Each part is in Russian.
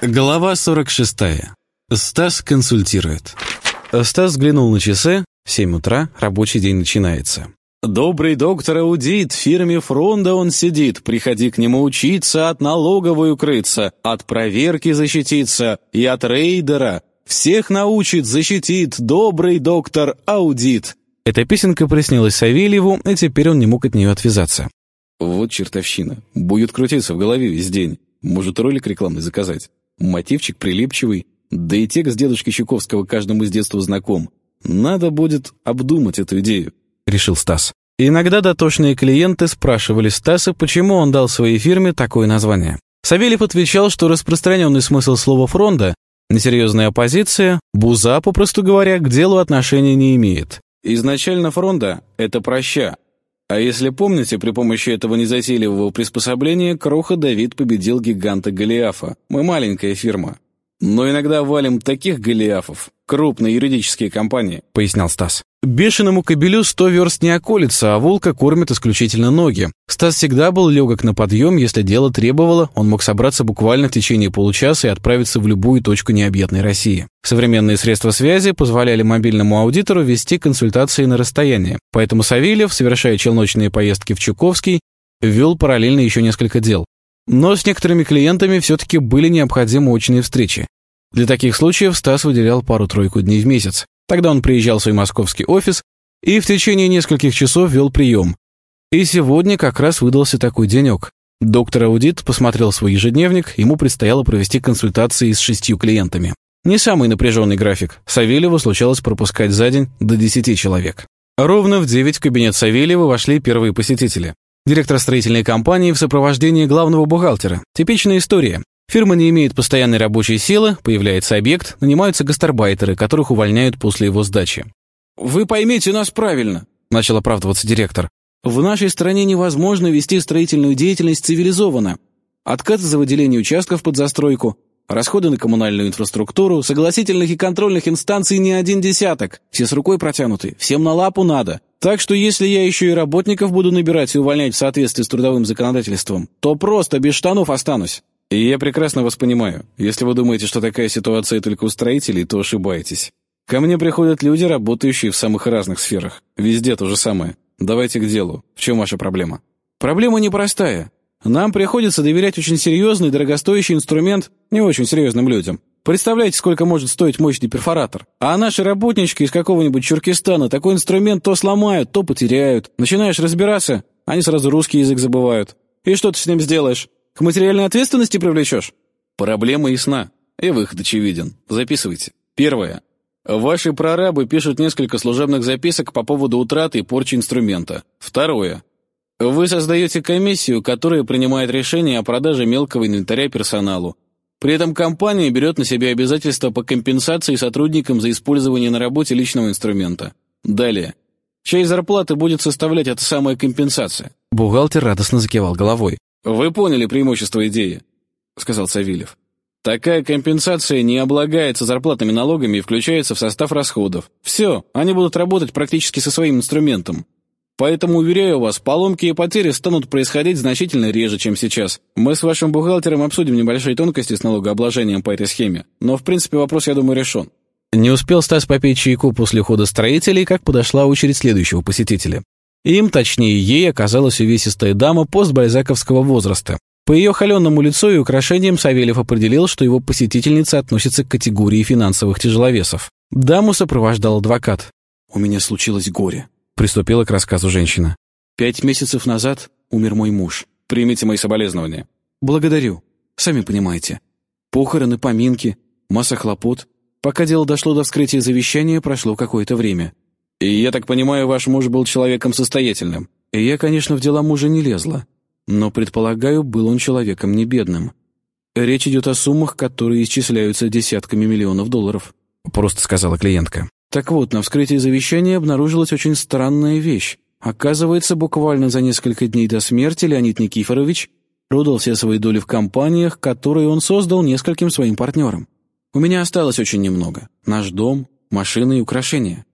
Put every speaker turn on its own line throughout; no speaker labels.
Глава 46. Стас консультирует. Стас взглянул на часы. 7 утра, рабочий день начинается.
«Добрый доктор аудит, в фирме Фронда он сидит. Приходи к нему учиться, от налоговой укрыться, от проверки защититься и от рейдера. Всех научит, защитит, добрый доктор аудит».
Эта песенка приснилась Савельеву, и теперь он не мог от нее отвязаться.
Вот чертовщина. Будет крутиться в голове весь день. Может, ролик рекламный заказать. Мотивчик прилипчивый. Да и текст дедушки Чуковского каждому с детства знаком. Надо будет обдумать эту идею.
Решил Стас. Иногда дотошные клиенты спрашивали Стаса, почему он дал своей фирме такое название. Савельев отвечал, что распространенный смысл слова «фронда» — несерьезная оппозиция, буза, попросту говоря, к делу отношения не имеет.
Изначально фронда — это проща. А если помните, при помощи этого незатейливого приспособления Кроха Давид победил гиганта Голиафа. Мы маленькая фирма. Но иногда валим таких Голиафов, крупные юридические компании», — пояснял Стас.
Бешеному кобелю сто верст не околется, а волка кормит исключительно ноги. Стас всегда был легок на подъем, если дело требовало, он мог собраться буквально в течение получаса и отправиться в любую точку необъятной России. Современные средства связи позволяли мобильному аудитору вести консультации на расстоянии, поэтому Савельев, совершая челночные поездки в Чуковский, вел параллельно еще несколько дел. Но с некоторыми клиентами все-таки были необходимы очные встречи. Для таких случаев Стас выделял пару-тройку дней в месяц. Тогда он приезжал в свой московский офис и в течение нескольких часов вел прием. И сегодня как раз выдался такой денек. Доктор Аудит посмотрел свой ежедневник, ему предстояло провести консультации с шестью клиентами. Не самый напряженный график. Савельеву случалось пропускать за день до десяти человек. Ровно в девять в кабинет Савельева вошли первые посетители. Директор строительной компании в сопровождении главного бухгалтера. Типичная история. Фирма не имеет постоянной рабочей силы, появляется объект, нанимаются гастарбайтеры, которых увольняют после его сдачи.
«Вы поймите нас правильно», — начал оправдываться директор.
«В нашей стране невозможно вести строительную деятельность цивилизованно. Откаты за выделение участков под застройку, расходы на коммунальную инфраструктуру, согласительных и контрольных инстанций не один десяток. Все с рукой протянуты, всем на лапу надо. Так что если я еще и работников буду набирать и увольнять в соответствии с трудовым законодательством, то просто без штанов останусь».
И я прекрасно вас понимаю. Если вы думаете, что такая ситуация только у строителей, то ошибаетесь. Ко мне приходят люди, работающие в самых разных сферах. Везде то же самое. Давайте к делу. В чем ваша проблема?
Проблема непростая. Нам приходится доверять очень серьезный, дорогостоящий инструмент не очень серьезным людям. Представляете, сколько может стоить мощный перфоратор? А наши работнички из какого-нибудь Чуркистана такой инструмент то сломают, то потеряют. Начинаешь разбираться, они сразу русский язык забывают. И что ты с ним сделаешь? К материальной ответственности привлечешь?
Проблема ясна, и выход очевиден. Записывайте. Первое. Ваши прорабы пишут несколько служебных записок по поводу утраты и порчи инструмента. Второе. Вы создаете комиссию, которая принимает решение о продаже мелкого инвентаря персоналу. При этом компания берет на себя обязательства по компенсации сотрудникам за использование на работе личного инструмента. Далее. Чьей зарплаты будет составлять эта самая компенсация?
Бухгалтер радостно закивал головой.
«Вы поняли преимущество идеи», — сказал Савельев. «Такая компенсация не облагается зарплатными налогами и включается в состав расходов. Все, они будут работать практически со своим инструментом. Поэтому, уверяю вас, поломки и потери станут происходить значительно реже, чем сейчас. Мы с вашим бухгалтером обсудим небольшие тонкости с налогообложением по этой схеме. Но, в принципе, вопрос, я думаю, решен».
Не успел Стас попить чайку после ухода строителей, как подошла очередь следующего посетителя. Им, точнее ей, оказалась увесистая дама постбальзаковского возраста. По ее холеному лицу и украшениям Савельев определил, что его посетительница относится к категории финансовых тяжеловесов. Даму сопровождал адвокат.
«У меня случилось горе», —
приступила к рассказу женщина.
«Пять месяцев назад умер мой муж.
Примите мои соболезнования».
«Благодарю. Сами понимаете. Похороны, поминки, масса хлопот. Пока дело дошло до вскрытия завещания, прошло какое-то время.
И я так понимаю, ваш муж был человеком состоятельным.
И я, конечно, в дела мужа не лезла. Но, предполагаю, был он человеком не бедным. Речь идет о суммах, которые исчисляются десятками миллионов долларов.
Просто сказала клиентка.
Так вот, на вскрытии завещания обнаружилась очень странная вещь. Оказывается, буквально за несколько дней до смерти Леонид Никифорович продал все свои доли в компаниях, которые он создал нескольким своим партнерам. У меня осталось очень немного. Наш дом, машины и украшения.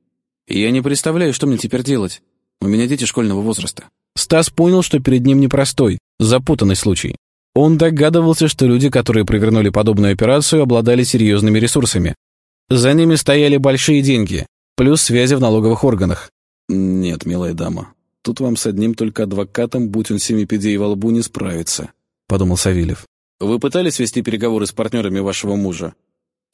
И я не представляю, что мне теперь делать. У меня дети школьного возраста».
Стас понял, что перед ним непростой, запутанный случай. Он догадывался, что люди, которые провернули подобную операцию, обладали серьезными ресурсами. За ними стояли большие деньги, плюс связи в налоговых органах.
«Нет, милая дама, тут вам с одним только адвокатом, будь он семипедей во лбу, не справится», — подумал Савельев. «Вы пытались вести переговоры с партнерами вашего мужа?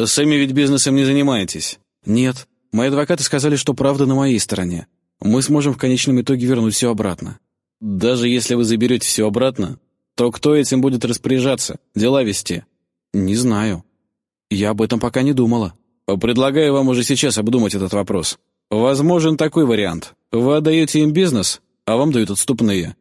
Сами ведь бизнесом не занимаетесь».
«Нет. Мои адвокаты сказали, что правда на моей стороне. Мы сможем в конечном итоге вернуть все обратно».
«Даже если вы заберете все обратно, то кто этим будет распоряжаться, дела вести?»
«Не знаю. Я об этом пока не думала».
«Предлагаю вам уже сейчас обдумать этот вопрос. Возможен такой вариант. Вы отдаете им бизнес, а вам дают отступные.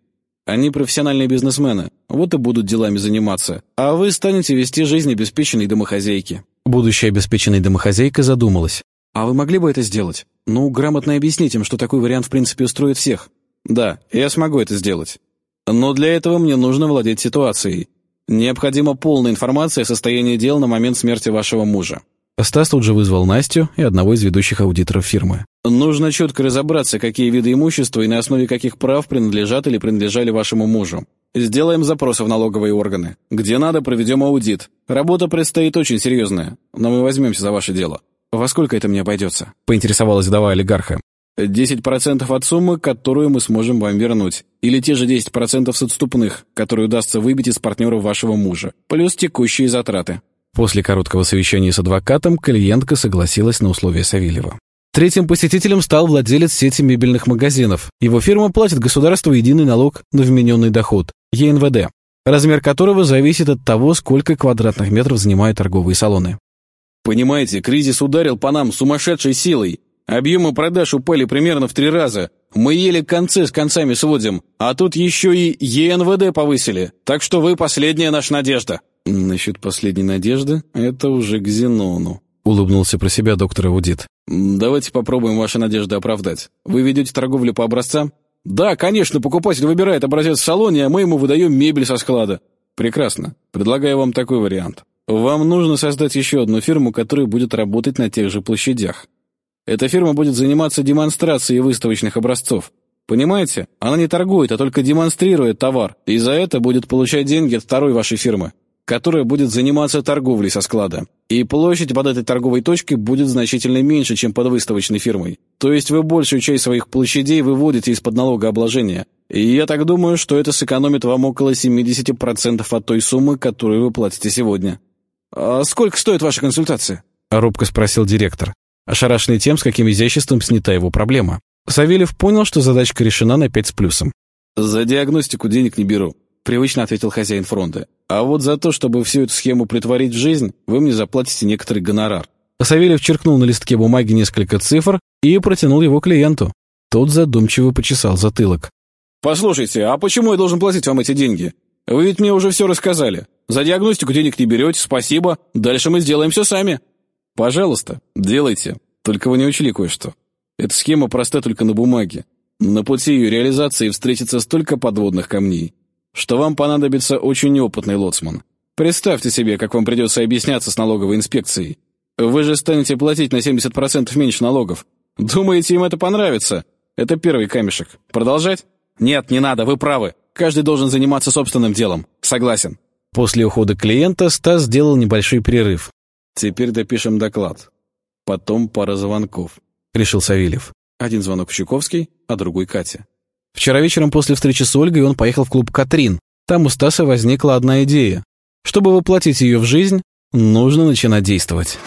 Они профессиональные бизнесмены, вот и будут делами заниматься, а вы станете вести жизнь обеспеченной домохозяйки».
Будущая обеспеченная домохозяйка задумалась.
«А вы могли бы это сделать? Ну, грамотно объяснить им, что такой вариант в принципе устроит всех».
«Да, я смогу это сделать. Но для этого мне нужно владеть ситуацией. Необходима полная информация о состоянии дел на момент смерти вашего мужа».
Стас тут же вызвал Настю и одного из ведущих аудиторов фирмы.
«Нужно четко разобраться, какие виды имущества и на основе каких прав принадлежат или принадлежали вашему мужу. Сделаем запросы в налоговые органы. Где надо, проведем аудит. Работа предстоит очень серьезная, но мы возьмемся за ваше дело».
«Во сколько это мне обойдется?»
— поинтересовалась вдова олигарха.
Десять процентов от суммы, которую мы сможем вам вернуть. Или те же десять процентов с отступных, которые удастся выбить из партнеров вашего мужа. Плюс текущие затраты».
После короткого совещания с адвокатом клиентка согласилась на условия Савельева. Третьим посетителем стал владелец сети мебельных магазинов. Его фирма платит государству единый налог на вмененный доход – ЕНВД, размер которого зависит от того, сколько квадратных метров занимают торговые салоны.
Понимаете, кризис ударил по нам сумасшедшей силой. Объемы продаж упали примерно в три раза. Мы еле концы с концами сводим, а тут еще и ЕНВД повысили. Так что вы последняя наша надежда».
«Насчет последней надежды — это уже к Зенону», —
улыбнулся про себя доктор Аудит.
«Давайте попробуем ваши надежды оправдать. Вы ведете торговлю по образцам?» «Да, конечно, покупатель выбирает образец в салоне, а мы ему выдаем мебель со склада». «Прекрасно. Предлагаю вам такой вариант. Вам нужно создать еще одну фирму, которая будет работать на тех же площадях. Эта фирма будет заниматься демонстрацией выставочных образцов. Понимаете? Она не торгует, а только демонстрирует товар, и за это будет получать деньги от второй вашей фирмы, которая будет заниматься торговлей со склада. И площадь под этой торговой точкой будет значительно меньше, чем под выставочной фирмой. То есть вы большую часть своих площадей выводите из-под налогообложения. И я так думаю, что это сэкономит вам около 70% от той суммы, которую вы платите сегодня. «А сколько стоит ваша консультация?»
— робко спросил директор, ошарашенный тем, с каким изяществом снята его проблема. Савельев понял, что задачка решена на пять с плюсом.
«За диагностику денег не беру», — привычно ответил хозяин фронта. «А вот за то, чтобы всю эту схему притворить в жизнь, вы мне заплатите некоторый гонорар».
Савельев черкнул на листке бумаги несколько цифр и протянул его клиенту. Тот задумчиво почесал затылок.
«Послушайте, а почему я должен платить вам эти деньги? Вы ведь мне уже все рассказали. За диагностику денег не берете, спасибо. Дальше мы сделаем все сами. Пожалуйста, делайте. Только вы не учли кое-что. Эта схема проста только на бумаге. На пути ее реализации встретится столько подводных камней, что вам понадобится очень опытный лоцман. Представьте себе, как вам придется объясняться с налоговой инспекцией. Вы же станете платить на 70% меньше налогов. Думаете, им это понравится? Это первый камешек. Продолжать? Нет, не надо, вы правы. Каждый должен заниматься собственным делом. Согласен.
После ухода клиента Стас сделал небольшой перерыв.
«Теперь допишем доклад. Потом пара звонков», — решил Савельев. Один звонок в Щуковский, а другой Кате.
Вчера вечером после встречи с Ольгой он поехал в клуб «Катрин». Там у Стаса возникла одна идея. Чтобы воплотить ее в жизнь, нужно начинать действовать.